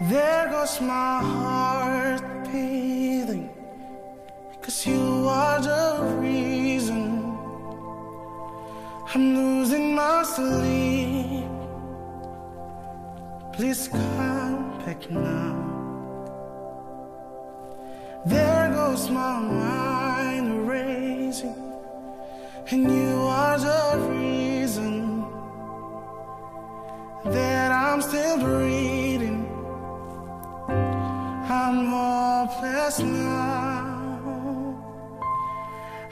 There goes my heart beating. Cause you are the reason I'm losing my sleep. Please come back now. There goes my mind racing, and you are the reason that I'm still breathing. Hopeless now.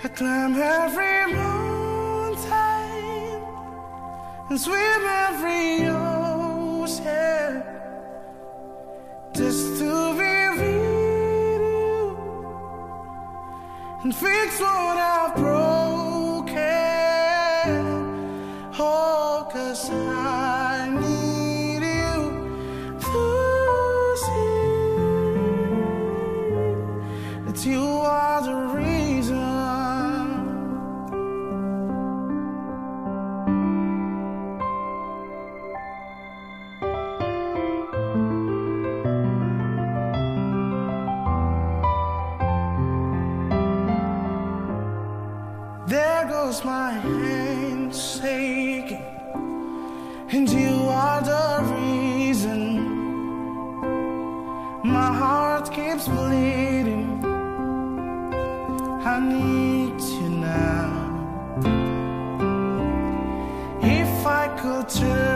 I climb every mountain and swim every ocean just to be with you and fix what I've broken. My hands shaking, and you are the reason my heart keeps bleeding. I need you now. If I could turn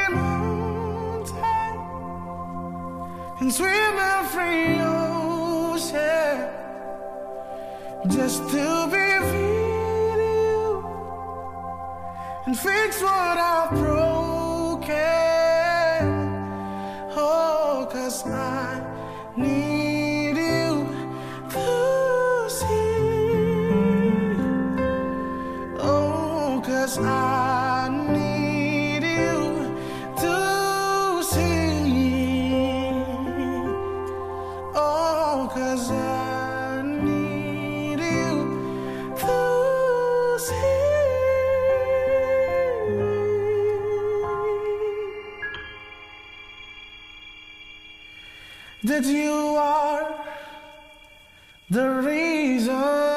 and swim every ocean just to be with you and fix what I've broken. Oh, 'cause I that you are the reason.